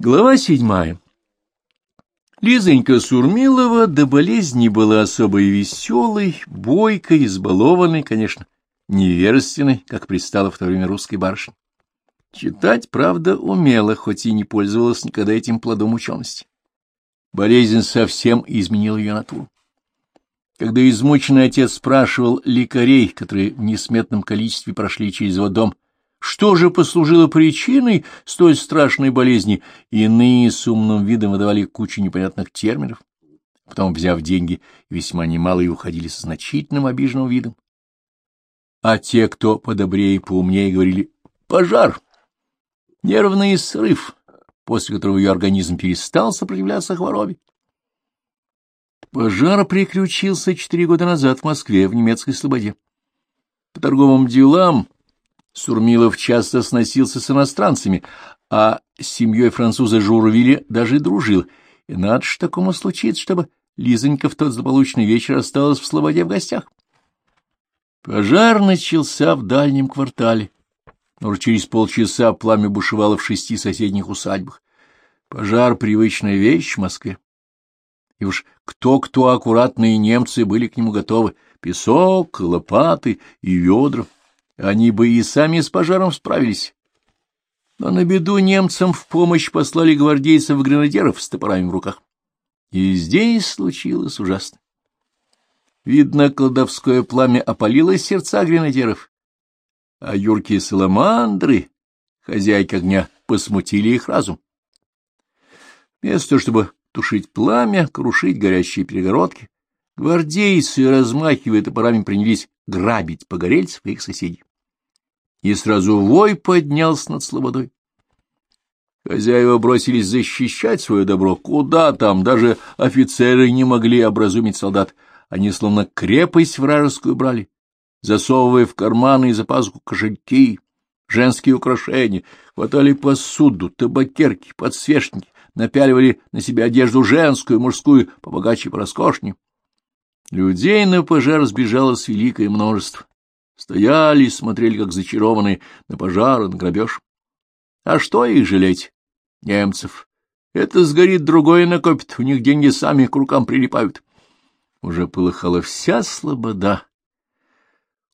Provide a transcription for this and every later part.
Глава седьмая. Лизонька Сурмилова до болезни была особо и веселой, бойкой, избалованной, конечно, невежественной, как пристала в то время русской барышни. Читать, правда, умела, хоть и не пользовалась никогда этим плодом учености. Болезнь совсем изменила ее натуру. Когда измученный отец спрашивал лекарей, которые в несметном количестве прошли через его дом, что же послужило причиной столь страшной болезни? Иные с умным видом выдавали кучу непонятных терминов, потом, взяв деньги, весьма немалые уходили со значительным обиженным видом. А те, кто подобрее и поумнее, говорили «пожар», «нервный срыв», после которого ее организм перестал сопротивляться хворобе. Пожар приключился четыре года назад в Москве, в немецкой слободе. По торговым делам Сурмилов часто сносился с иностранцами, а с семьей француза Журвиля даже дружил. И надо ж такому случиться, чтобы Лизонька в тот злополучный вечер осталась в Слободе в гостях. Пожар начался в дальнем квартале. Но уже через полчаса пламя бушевало в шести соседних усадьбах. Пожар — привычная вещь в Москве. И уж кто-кто аккуратные немцы были к нему готовы. Песок, лопаты и ведра — они бы и сами с пожаром справились. Но на беду немцам в помощь послали гвардейцев-гренадеров с топорами в руках. И здесь случилось ужасно. Видно, колдовское пламя опалило сердца гренадеров, а юркие саламандры, хозяйки огня, посмутили их разум. Вместо того, чтобы тушить пламя, крушить горящие перегородки, гвардейцы, размахивая топорами, принялись грабить погорельцев и их соседей и сразу вой поднялся над слободой. Хозяева бросились защищать свое добро. Куда там? Даже офицеры не могли образумить солдат. Они словно крепость вражескую брали, засовывая в карманы и за пазуху кошельки, женские украшения, хватали посуду, табакерки, подсвечники, напяливали на себя одежду женскую, мужскую, побогаче, пороскошнее. Людей на пожар сбежалось великое множество. Стояли, смотрели, как зачарованные, на пожар на грабеж. А что их жалеть? Немцев. Это сгорит, другое накопит, у них деньги сами к рукам прилипают. Уже полыхала вся слобода.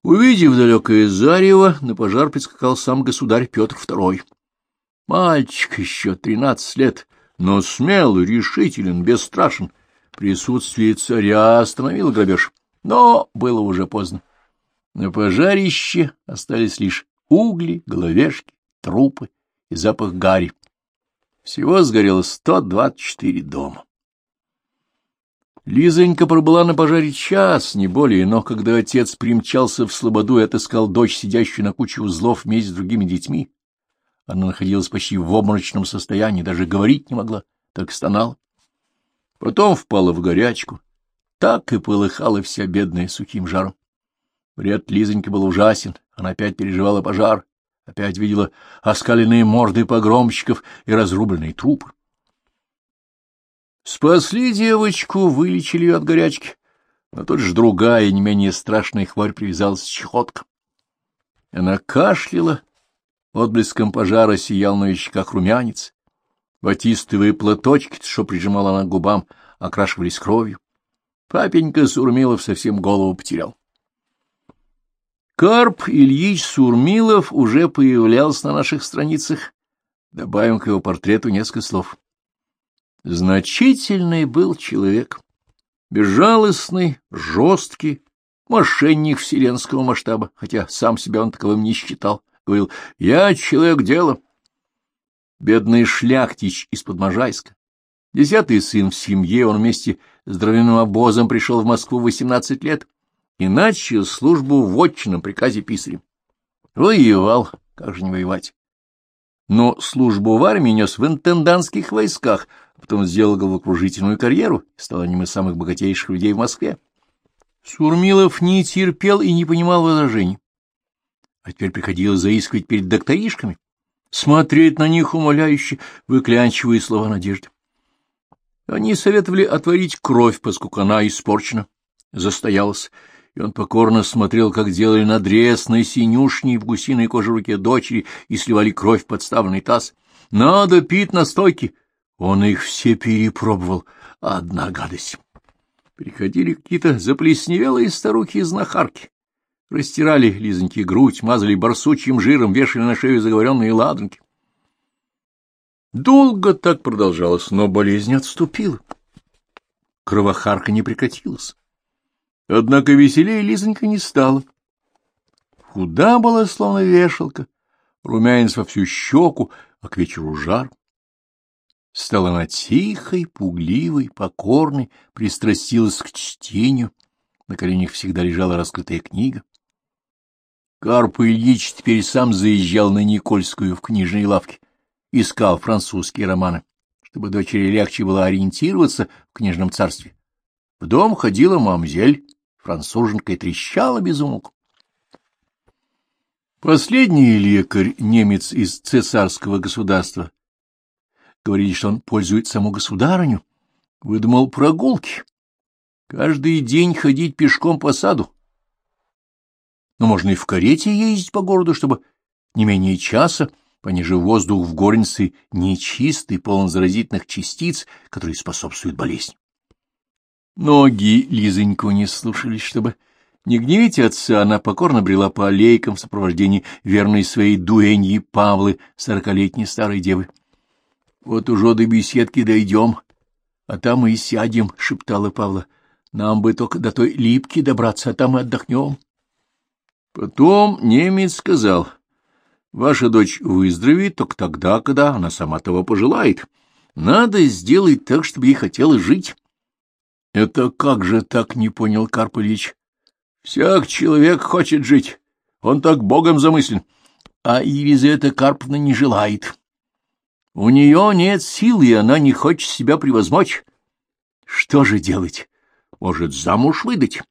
Увидев далекое зарево, на пожар прискакал сам государь Петр II. Мальчик еще тринадцать лет, но смелый, решителен, бесстрашен. Присутствие царя остановило грабеж, но было уже поздно. На пожарище остались лишь угли, головешки, трупы и запах гари. Всего сгорело 124 дома. Лизонька пробыла на пожаре час, не более, но когда отец примчался в слободу и отыскал дочь, сидящую на куче узлов вместе с другими детьми, она находилась почти в обморочном состоянии, даже говорить не могла, так стонала. Потом впала в горячку, так и полыхала вся бедная сухим жаром. Бред Лизоньки был ужасен, она опять переживала пожар, опять видела оскаленные морды погромщиков и разрубленные трупы. Спасли девочку, вылечили ее от горячки, но тут же другая, не менее страшная хворь привязалась к чехоткам. Она кашляла, отблеском пожара сиял на щеках румянец, батистовые платочки, что прижимала она к губам, окрашивались кровью. Папенька Сурмилов совсем голову потерял. Карп Ильич Сурмилов уже появлялся на наших страницах. Добавим к его портрету несколько слов. Значительный был человек, безжалостный, жесткий, мошенник вселенского масштаба, хотя сам себя он таковым не считал. Говорил, я человек дела. Бедный шляхтич из-под Можайска. Десятый сын в семье, он вместе с дровяным обозом пришел в Москву в восемнадцать лет и начал службу в отчинном приказе писарем. Воевал, как же не воевать. Но службу в армии нес в интендантских войсках, а потом сделал головокружительную карьеру и стал одним из самых богатейших людей в Москве. Сурмилов не терпел и не понимал возражений. А теперь приходилось заискивать перед докторишками, смотреть на них умоляюще, выклянчивая слова надежды. Они советовали отворить кровь, поскольку она испорчена, застоялась, и он покорно смотрел, как делали надрез на синюшней в гусиной коже руке дочери и сливали кровь в подставленный таз. Надо пить настойки. Он их все перепробовал. Одна гадость. Приходили какие-то заплесневелые старухи-знахарки. Растирали Лизоньки грудь, мазали барсучьим жиром, вешали на шею заговоренные ладанки. Долго так продолжалось, но болезнь отступила. Кровохарка не прекратилась. Однако веселее Лизонька не стала. Худа была, словно вешалка, румянец во всю щеку, а к вечеру жар. Стала она тихой, пугливой, покорной, пристрастилась к чтению. На коленях всегда лежала раскрытая книга. Карп Ильич теперь сам заезжал на Никольскую в книжной лавке, искал французские романы, чтобы дочери легче было ориентироваться в книжном царстве. В дом ходила мамзель, француженка, и трещала без умолку. Последний лекарь, немец из цесарского государства, Говорили, что он пользует саму государыню. Выдумал прогулки. Каждый день ходить пешком по саду. Но можно и в карете ездить по городу, чтобы не менее часа, пониже воздух в горнице нечистый, полон заразительных частиц, которые способствуют болезни. Ноги Лизоньку не слушались, чтобы не гневить отца, она покорно брела по аллейкам в сопровождении верной своей дуэньи Павлы, сорокалетней старой девы. — Вот уже до беседки дойдем, а там и сядем, — шептала Павла. — Нам бы только до той липки добраться, а там и отдохнем. Потом немец сказал, — Ваша дочь выздоровеет только тогда, когда она сама того пожелает. Надо сделать так, чтобы ей хотелось жить. — Это как же так, — не понял Карп Ильич. — Всяк человек хочет жить, он так богом замыслен, а Елизавета Карповна не желает. У нее нет сил, и она не хочет себя превозмочь. Что же делать? Может, замуж выдать?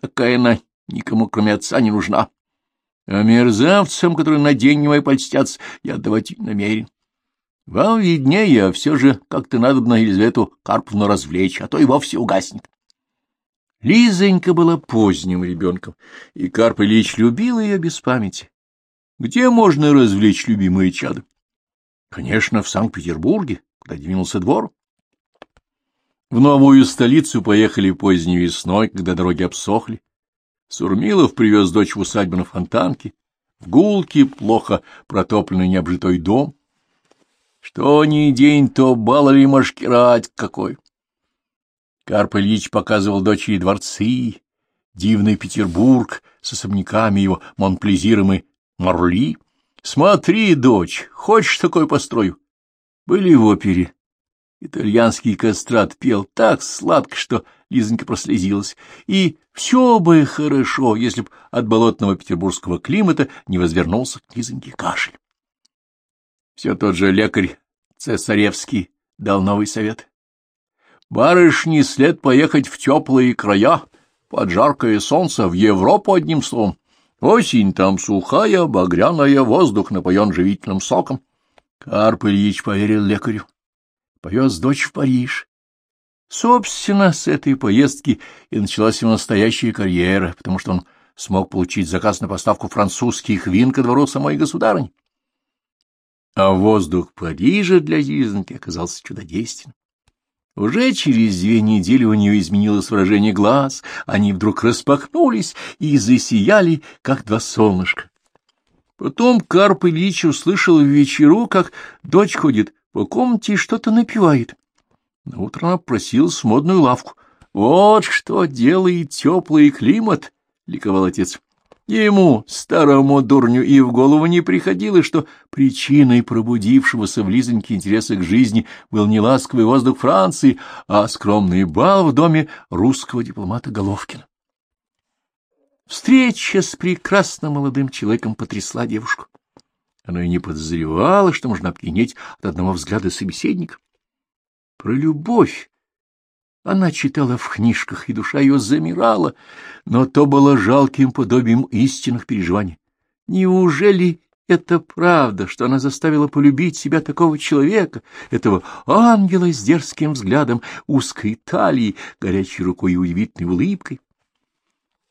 Такая она никому, кроме отца, не нужна. А мерзавцам, которые на день мои польстятся, я отдавать намерен. Вам виднее, а все же как-то надо бы на Елизавету Карповну развлечь, а то и вовсе угаснет. Лизонька была поздним ребенком, и Карп Ильич любил ее без памяти. Где можно развлечь любимое чадо? Конечно, в Санкт-Петербурге, куда двинулся двор. В новую столицу поехали поздней весной, когда дороги обсохли. Сурмилов привез дочь в усадьбу на Фонтанке, в гулке плохо протопленный необжитой дом. Что ни день, то бал или машкирать какой. Карп Ильич показывал дочери дворцы, дивный Петербург с особняками его Монплезиром и Марли — Смотри, дочь, хочешь такой построю? Были в опере. Итальянский кастрат пел так сладко, что Лизонька прослезилась. И все бы хорошо, если б от болотного петербургского климата не возвернулся к Лизоньке кашель. Все тот же лекарь Цесаревский дал новый совет. Барышни след поехать в теплые края, под жаркое солнце, в Европу одним словом. Осень там сухая, багряная, воздух напоен живительным соком. Карп Ильич поверил лекарю. Повез дочь в Париж. Собственно, с этой поездки и началась его настоящая карьера, потому что он смог получить заказ на поставку французских вин ко двору самой государыни. А воздух Парижа для Лизоньки оказался чудодейственным. Уже через две недели у нее изменилось выражение глаз, они вдруг распахнулись и засияли, как два солнышка. Потом Карп Ильич услышал в вечеру, как дочь ходит по комнате и что-то напевает. На утро она просилась в модную лавку. «Вот что делает теплый климат!» — ликовал отец. Ему, старому дурню, и в голову не приходило, что причиной пробудившегося в Лизоньке интереса к жизни был не ласковый воздух Франции, а скромный бал в доме русского дипломата Головкина. Встреча с прекрасным молодым человеком потрясла девушку. Она и не подозревала, что можно опьянеть от одного взгляда собеседника. Про любовь она читала в книжках, и душа ее замирала, но то было жалким подобием истинных переживаний. Неужели это правда, что она заставила полюбить себя такого человека, этого ангела с дерзким взглядом, узкой талией, горячей рукой и удивительной улыбкой?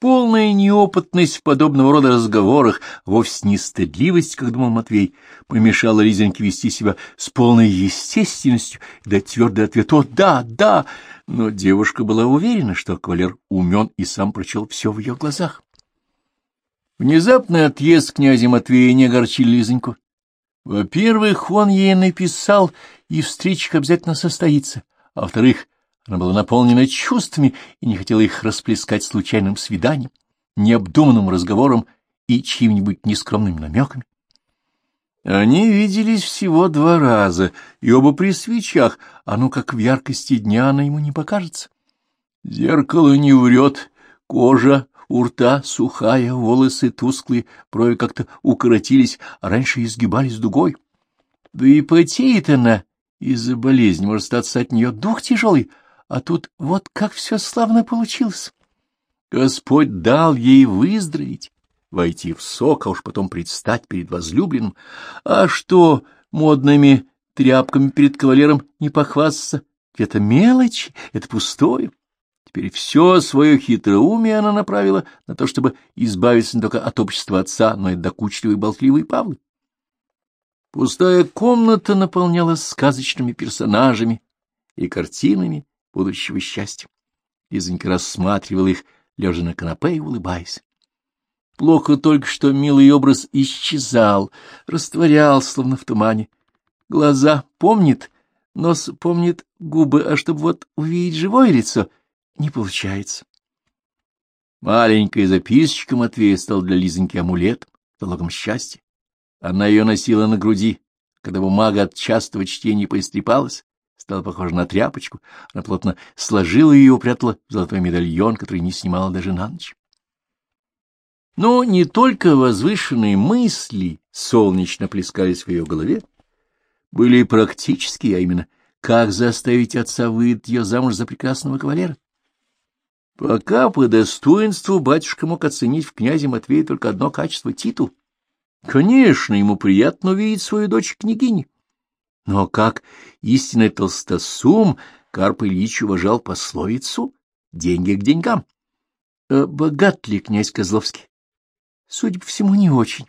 Полная неопытность в подобного рода разговорах, вовсе не стыдливость, как думал Матвей, помешала Лизоньке вести себя с полной естественностью и дать твердый ответ «О, да, да!» Но девушка была уверена, что кавалер умен и сам прочел все в ее глазах. Внезапный отъезд князя Матвея не огорчил Лизоньку. Во-первых, он ей написал, и встреча обязательно состоится, а во-вторых, она была наполнена чувствами и не хотела их расплескать случайным свиданием, необдуманным разговором и чьими-нибудь нескромными намеками. Они виделись всего два раза, и оба при свечах, а ну как в яркости дня она ему не покажется. Зеркало не врет, кожа у рта сухая, волосы тусклые, брови как-то укоротились, а раньше изгибались дугой. Да и потеет она из-за болезни, может статься от нее дух тяжелый, а тут вот как все славно получилось. Господь дал ей выздороветь, войти в сок, а уж потом предстать перед возлюбленным. А что модными тряпками перед кавалером не похвастаться? Это мелочь, это пустое. Теперь все свое хитроумие она направила на то, чтобы избавиться не только от общества отца, но и от докучливой болтливой Павлы. Пустая комната наполнялась сказочными персонажами и картинами, будущего счастья. Лизонька рассматривала их, лежа на канапе и улыбаясь. Плохо только, что милый образ исчезал, растворял, словно в тумане. Глаза помнит, нос помнит, губы, а чтобы вот увидеть живое лицо, не получается. Маленькая записочка Матвея стала для Лизоньки амулетом, залогом счастья. Она ее носила на груди, когда бумага от частого чтения поистрепалась, стала похожа на тряпочку, она плотно сложила ее и упрятала в золотой медальон, который не снимала даже на ночь. Но не только возвышенные мысли солнечно плескались в ее голове, были и практические, а именно, как заставить отца выйти ее замуж за прекрасного кавалера. Пока по достоинству батюшка мог оценить в князе Матвее только одно качество — титул. Конечно, ему приятно увидеть свою дочь княгиней. Но как истинный толстосум, Карп Ильич уважал пословицу «деньги к деньгам». А богат ли князь Козловский? Судя по всему, не очень.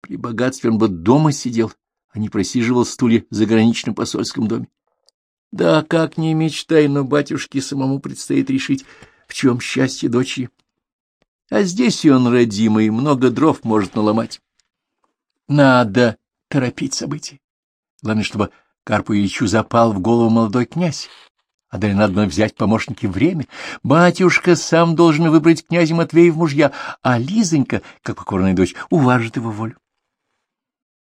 При богатстве он бы дома сидел, а не просиживал стулья в заграничном посольском доме. Да, как не мечтай, но батюшке самому предстоит решить, в чем счастье дочери. А здесь и он родимый, много дров может наломать. Надо торопить события. Главное, чтобы Карпу Ильичу запал в голову молодой князь. А далее надо взять помощники время. Батюшка сам должен выбрать князя Матвея в мужья, а Лизонька, как покорная дочь, уважит его волю.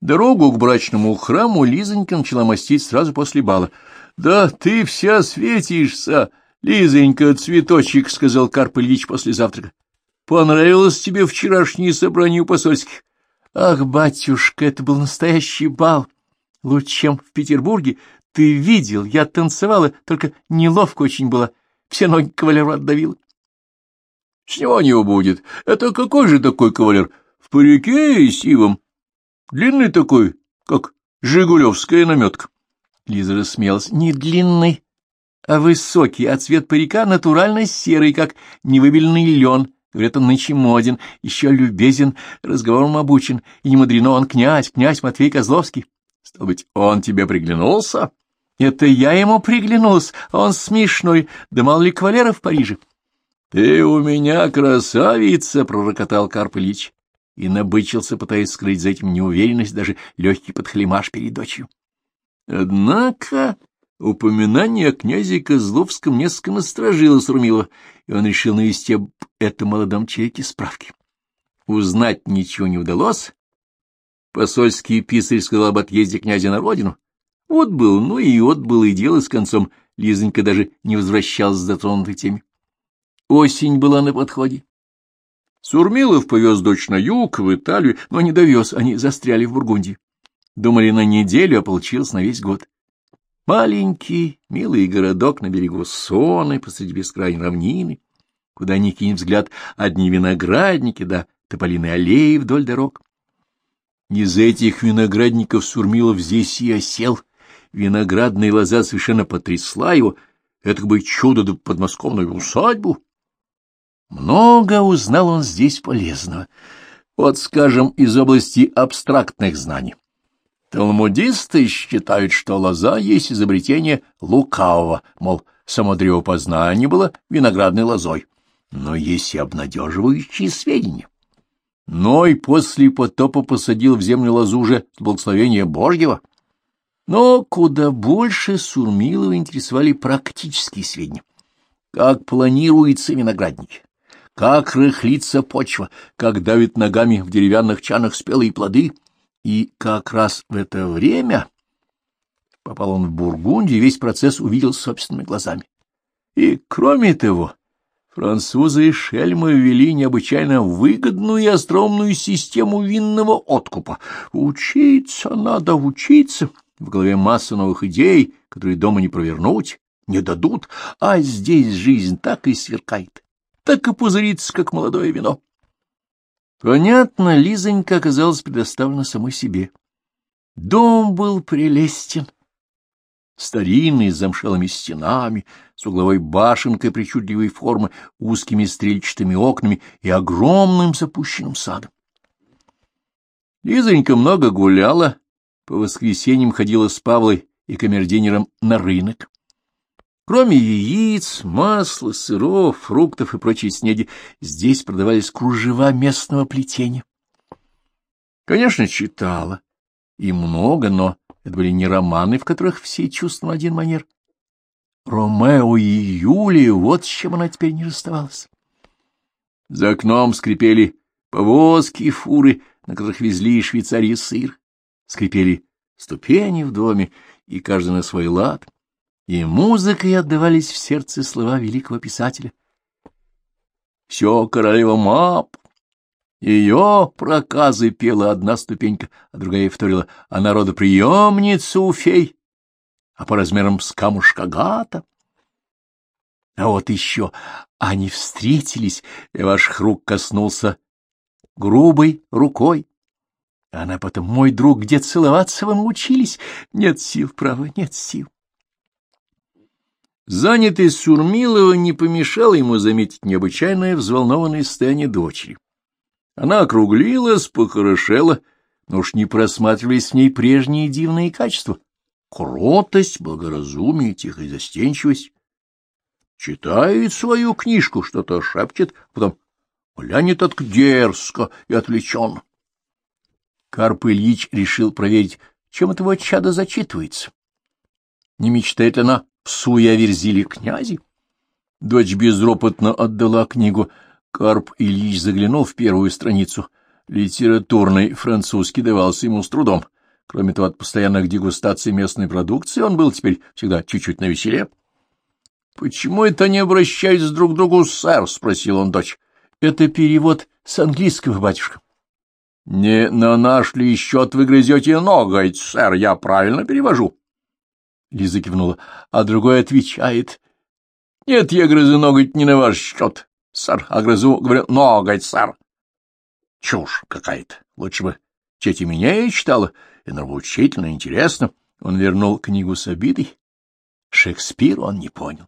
Дорогу к брачному храму Лизонька начала мастить сразу после бала. — Да ты вся светишься, Лизонька, цветочек, — сказал Карп Ильич после завтрака. — Понравилось тебе вчерашнее собрание у посольских? — Ах, батюшка, это был настоящий бал! — Лучше, чем в Петербурге. Ты видел, я танцевала, только неловко очень было. Все ноги кавалеру отдавила. — С него не будет. Это какой же такой кавалер? В парике и сивом. Длинный такой, как жигулевская наметка. Лиза рассмеялась. — Не длинный, а высокий, а цвет парика натурально серый, как невыбеленный лен. Говорят, он нынче моден, еще любезен, разговором обучен, и не мудрено он князь, князь Матвей Козловский. Стал быть, он тебе приглянулся? Это я ему приглянулся, он смешной, да мало ли кавалера в Париже. Ты у меня красавица, пророкотал Карп Ильич и набычился, пытаясь скрыть за этим неуверенность, даже легкий подхлемаш перед дочью. Однако упоминание о князе Козловском несколько насторожило Сурмилова, и он решил навести об этом молодом человеке справки. Узнать ничего не удалось, Посольский писарь сказал об отъезде князя на родину. Вот был, ну и вот было и дело с концом. Лизонька даже не возвращалась с затронутой теме. Осень была на подходе. Сурмилов повез дочь на юг, в Италию, но не довез, они застряли в Бургундии. Думали на неделю, а получилось на весь год. Маленький, милый городок на берегу Соны, посреди бескрайней равнины, куда ни кинь взгляд одни виноградники да тополиные аллеи вдоль дорог. Из этих виноградников Сурмилов здесь и осел. Виноградная лоза совершенно потрясла его. Это как бы чудо да подмосковную усадьбу. Много узнал он здесь полезного. Вот, скажем, из области абстрактных знаний. Талмудисты считают, что лоза есть изобретение лукавого, мол, само древопознание было виноградной лозой. Но есть и обнадеживающие сведения. Ной после потопа посадил в землю лозу уже с благословения Божьего. Но куда больше Сурмилова интересовали практические сведения. Как планируется виноградник, как рыхлится почва, как давит ногами в деревянных чанах спелые плоды. И как раз в это время попал он в Бургундию и весь процесс увидел собственными глазами. И, кроме того, французы и шельмы ввели необычайно выгодную и остроумную систему винного откупа. Учиться надо учиться. В голове масса новых идей, которые дома не провернуть, не дадут, а здесь жизнь так и сверкает, так и пузырится, как молодое вино. Понятно, Лизонька оказалась предоставлена самой себе. Дом был прелестен, старинный, с замшелыми стенами, с угловой башенкой причудливой формы, узкими стрельчатыми окнами и огромным запущенным садом. Лизонька много гуляла, по воскресеньям ходила с Павлой и камердинером на рынок. Кроме яиц, масла, сыров, фруктов и прочей снеди, здесь продавались кружева местного плетения. Конечно, читала. И много, но это были не романы, в которых все чувства на один манер. Ромео и Юлия, вот с чем она теперь не расставалась. За окном скрипели повозки и фуры, на которых везли из Швейцарии сыр. Скрипели ступени в доме, и каждый на свой лад — и музыкой отдавались в сердце слова великого писателя. Все королева Мап. Ее проказы пела одна ступенька, а другая вторила, а народоприемница у фей, а по размерам с камушка гата. А вот еще они встретились, и ваш рук коснулся грубой рукой. Она потом, мой друг, где целоваться вы научились? Нет сил, право, нет сил. Занятый Сурмилова не помешало ему заметить необычайное взволнованное состояние дочери. Она округлилась, похорошела, но уж не просматривались в ней прежние дивные качества. Кротость, благоразумие, тихая застенчивость. Читает свою книжку, что-то шепчет, потом глянет так дерзко и отвлеченно. Карп Ильич решил проверить, чем это его чадо зачитывается. Не мечтает она псу и оверзили князи. Дочь безропотно отдала книгу. Карп Ильич заглянул в первую страницу. Литературный французский давался ему с трудом. Кроме того, от постоянных дегустаций местной продукции он был теперь всегда чуть-чуть навеселе. — Почему это не обращались друг к другу, сэр? — спросил он дочь. — Это перевод с английского, батюшка. — Не на наш ли счет вы грызете ноготь, сэр? Я правильно перевожу? Лиза кивнула, а другой отвечает. — Нет, я грызу ноготь не на ваш счет, сэр, а грызу, говорю, ноготь, сэр. Чушь какая-то. Лучше бы Чети меня и читала, и нравоучительно, интересно. Он вернул книгу с обидой. Шекспир он не понял.